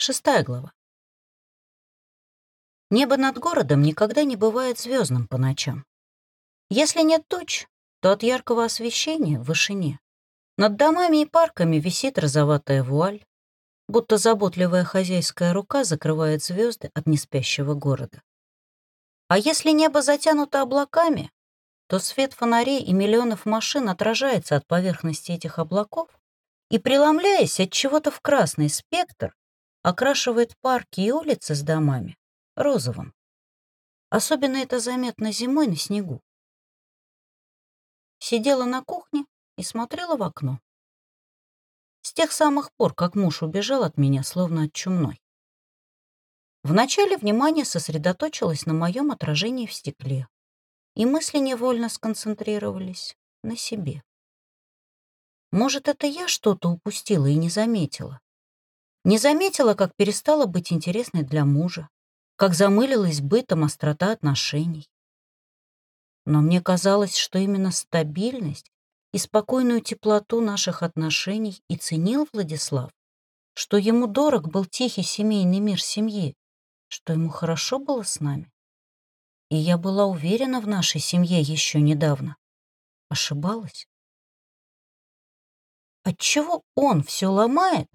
Шестая глава. Небо над городом никогда не бывает звездным по ночам. Если нет туч, то от яркого освещения в вышине над домами и парками висит розоватая вуаль, будто заботливая хозяйская рука закрывает звезды от неспящего города. А если небо затянуто облаками, то свет фонарей и миллионов машин отражается от поверхности этих облаков и, преломляясь от чего-то в красный спектр, окрашивает парки и улицы с домами розовым. Особенно это заметно зимой на снегу. Сидела на кухне и смотрела в окно. С тех самых пор, как муж убежал от меня, словно от чумной. Вначале внимание сосредоточилось на моем отражении в стекле, и мысли невольно сконцентрировались на себе. Может, это я что-то упустила и не заметила? Не заметила, как перестала быть интересной для мужа, как замылилась бытом острота отношений. Но мне казалось, что именно стабильность и спокойную теплоту наших отношений и ценил Владислав, что ему дорог был тихий семейный мир семьи, что ему хорошо было с нами. И я была уверена в нашей семье еще недавно. Ошибалась. Отчего он все ломает,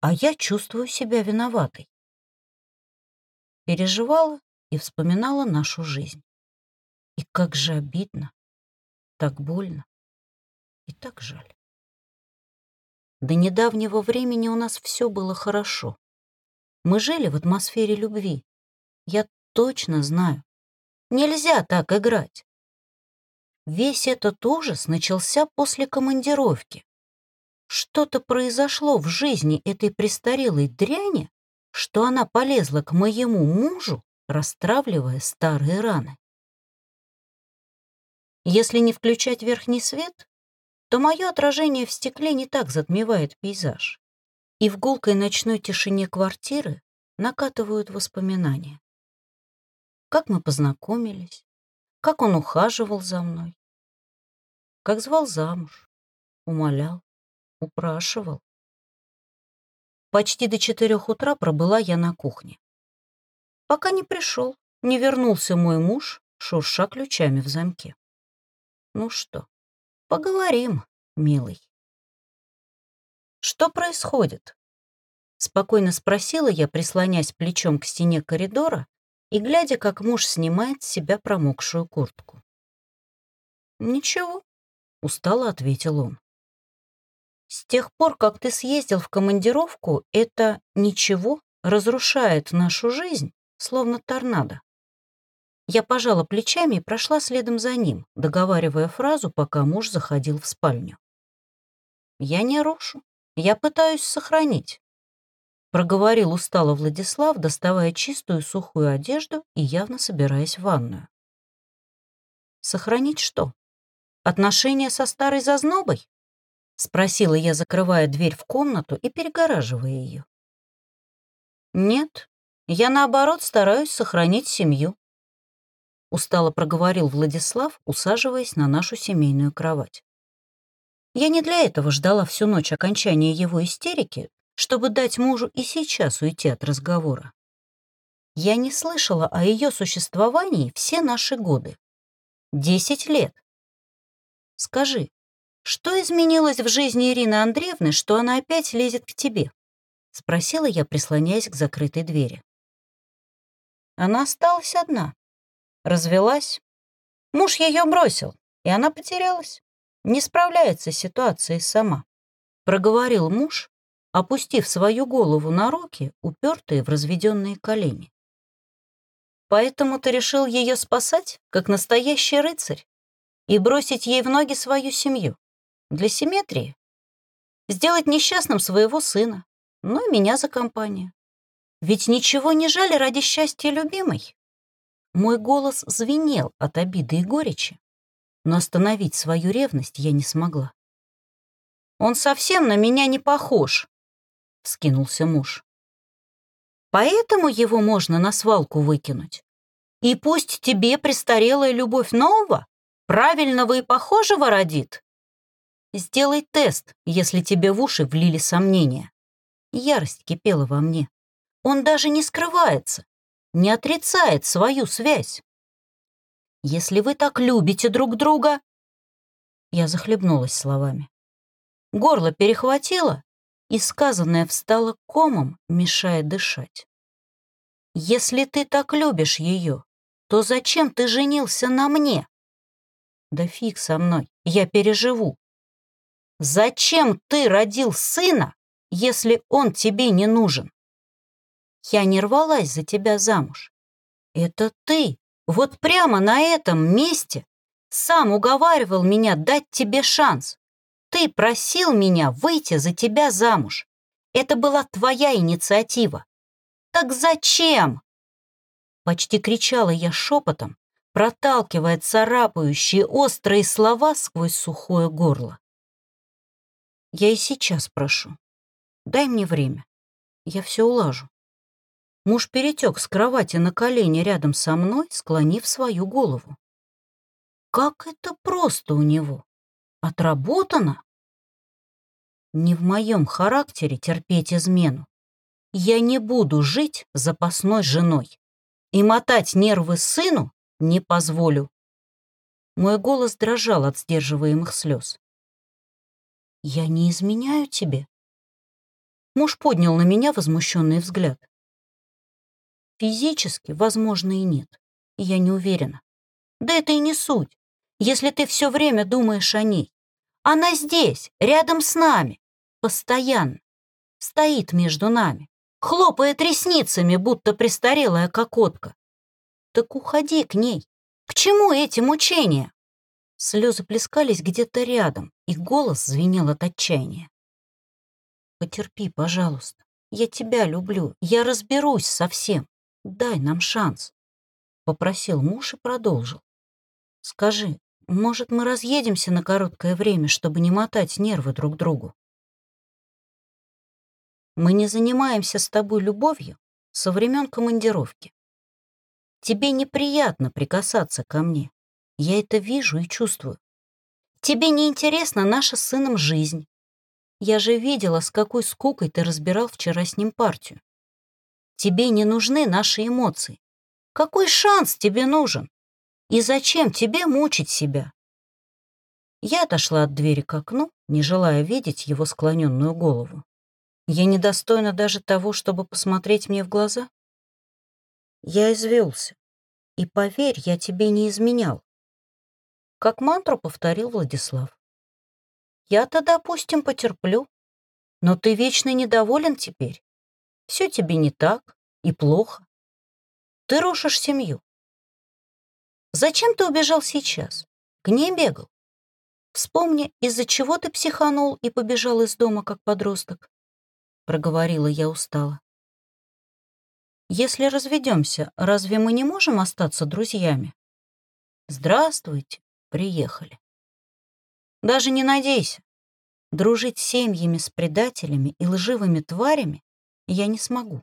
а я чувствую себя виноватой. Переживала и вспоминала нашу жизнь. И как же обидно, так больно и так жаль. До недавнего времени у нас все было хорошо. Мы жили в атмосфере любви. Я точно знаю. Нельзя так играть. Весь этот ужас начался после командировки. Что-то произошло в жизни этой престарелой дряни, что она полезла к моему мужу, расстравливая старые раны. Если не включать верхний свет, то мое отражение в стекле не так затмевает пейзаж, и в гулкой ночной тишине квартиры накатывают воспоминания. Как мы познакомились, как он ухаживал за мной, как звал замуж, умолял, Упрашивал. Почти до четырех утра пробыла я на кухне. Пока не пришел, не вернулся мой муж, шурша ключами в замке. Ну что, поговорим, милый. Что происходит? Спокойно спросила я, прислонясь плечом к стене коридора и глядя, как муж снимает с себя промокшую куртку. «Ничего», — устало ответил он. С тех пор, как ты съездил в командировку, это ничего разрушает нашу жизнь, словно торнадо. Я пожала плечами и прошла следом за ним, договаривая фразу, пока муж заходил в спальню. «Я не рушу, я пытаюсь сохранить», — проговорил устало Владислав, доставая чистую сухую одежду и явно собираясь в ванную. «Сохранить что? Отношения со старой зазнобой?» — спросила я, закрывая дверь в комнату и перегораживая ее. «Нет, я, наоборот, стараюсь сохранить семью», — устало проговорил Владислав, усаживаясь на нашу семейную кровать. Я не для этого ждала всю ночь окончания его истерики, чтобы дать мужу и сейчас уйти от разговора. Я не слышала о ее существовании все наши годы. Десять лет. Скажи, «Что изменилось в жизни Ирины Андреевны, что она опять лезет к тебе?» — спросила я, прислоняясь к закрытой двери. Она осталась одна. Развелась. Муж ее бросил, и она потерялась. Не справляется с ситуацией сама. Проговорил муж, опустив свою голову на руки, упертые в разведенные колени. Поэтому ты решил ее спасать, как настоящий рыцарь, и бросить ей в ноги свою семью. Для симметрии. Сделать несчастным своего сына, ну и меня за компанию. Ведь ничего не жаль ради счастья любимой. Мой голос звенел от обиды и горечи, но остановить свою ревность я не смогла. «Он совсем на меня не похож», — вскинулся муж. «Поэтому его можно на свалку выкинуть. И пусть тебе престарелая любовь нового, правильного и похожего родит, Сделай тест, если тебе в уши влили сомнения. Ярость кипела во мне. Он даже не скрывается, не отрицает свою связь. Если вы так любите друг друга... Я захлебнулась словами. Горло перехватило, и сказанное встало комом, мешая дышать. «Если ты так любишь ее, то зачем ты женился на мне?» «Да фиг со мной, я переживу». «Зачем ты родил сына, если он тебе не нужен?» «Я не рвалась за тебя замуж. Это ты, вот прямо на этом месте, сам уговаривал меня дать тебе шанс. Ты просил меня выйти за тебя замуж. Это была твоя инициатива. Так зачем? Почти кричала я шепотом, проталкивая царапающие острые слова сквозь сухое горло. Я и сейчас прошу. Дай мне время. Я все улажу. Муж перетек с кровати на колени рядом со мной, склонив свою голову. Как это просто у него! Отработано? Не в моем характере терпеть измену. Я не буду жить запасной женой. И мотать нервы сыну не позволю. Мой голос дрожал от сдерживаемых слез. «Я не изменяю тебе?» Муж поднял на меня возмущенный взгляд. Физически, возможно, и нет. Я не уверена. Да это и не суть, если ты все время думаешь о ней. Она здесь, рядом с нами, постоянно. Стоит между нами, хлопает ресницами, будто престарелая кокотка. Так уходи к ней. К чему эти мучения? Слезы плескались где-то рядом, и голос звенел от отчаяния. Потерпи, пожалуйста. Я тебя люблю. Я разберусь со всем. Дай нам шанс. Попросил муж и продолжил. Скажи, может, мы разъедемся на короткое время, чтобы не мотать нервы друг другу? Мы не занимаемся с тобой любовью со времен командировки. Тебе неприятно прикасаться ко мне. Я это вижу и чувствую. Тебе не интересна наша с сыном жизнь. Я же видела, с какой скукой ты разбирал вчера с ним партию. Тебе не нужны наши эмоции. Какой шанс тебе нужен? И зачем тебе мучить себя? Я отошла от двери к окну, не желая видеть его склоненную голову. Я недостойна даже того, чтобы посмотреть мне в глаза? Я извелся. И поверь, я тебе не изменял. Как мантру повторил Владислав. Я-то, допустим, потерплю. Но ты вечно недоволен теперь. Все тебе не так и плохо. Ты рушишь семью. Зачем ты убежал сейчас? К ней бегал. Вспомни, из-за чего ты психанул и побежал из дома, как подросток. Проговорила я устало. Если разведемся, разве мы не можем остаться друзьями? Здравствуйте, приехали. Даже не надейся. Дружить с семьями с предателями и лживыми тварями я не смогу.